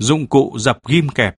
dụng cụ dập ghim kẹp.